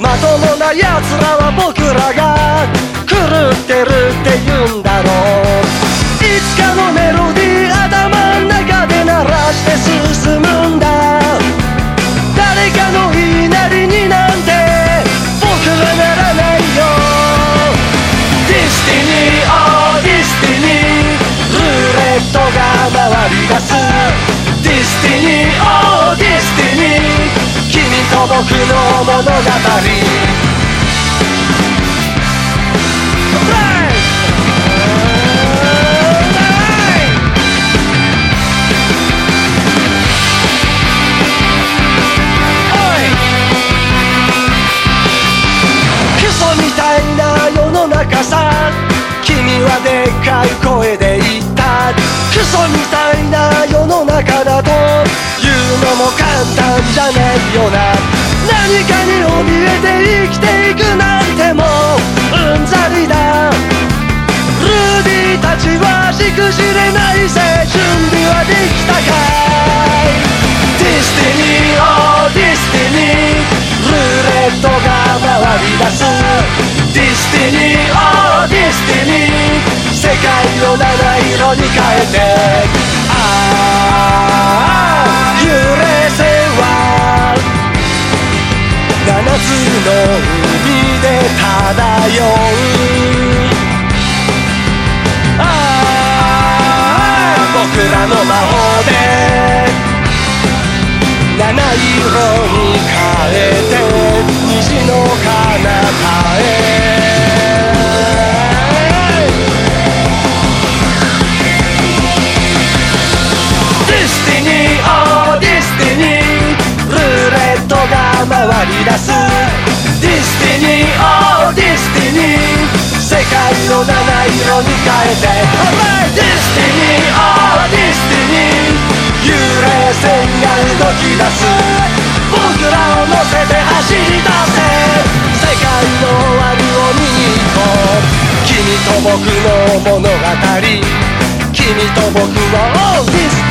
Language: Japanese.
まともな奴らは僕らが狂ってるって物語。クソみたいな世の中さ。君はでっかい声で言った。クソみたいな世の中ていくなんてもううんざりだ。 rudie たちはしくじれないぜ。準備はできたかい。 Destiny、oh Destiny。ルーレットが回り出す。 Destiny、oh Destiny。世界を七色に変えて。の海で漂うああ僕らの魔法で七色に変えてり出す。 Destiny、oh Destiny。世界を七色に変えて。 Destiny、oh Destiny。幽霊船が動き出す。僕らを乗せて走り出せ。世界の終わりを見に行こう。君と僕の物語。君と僕は Oh this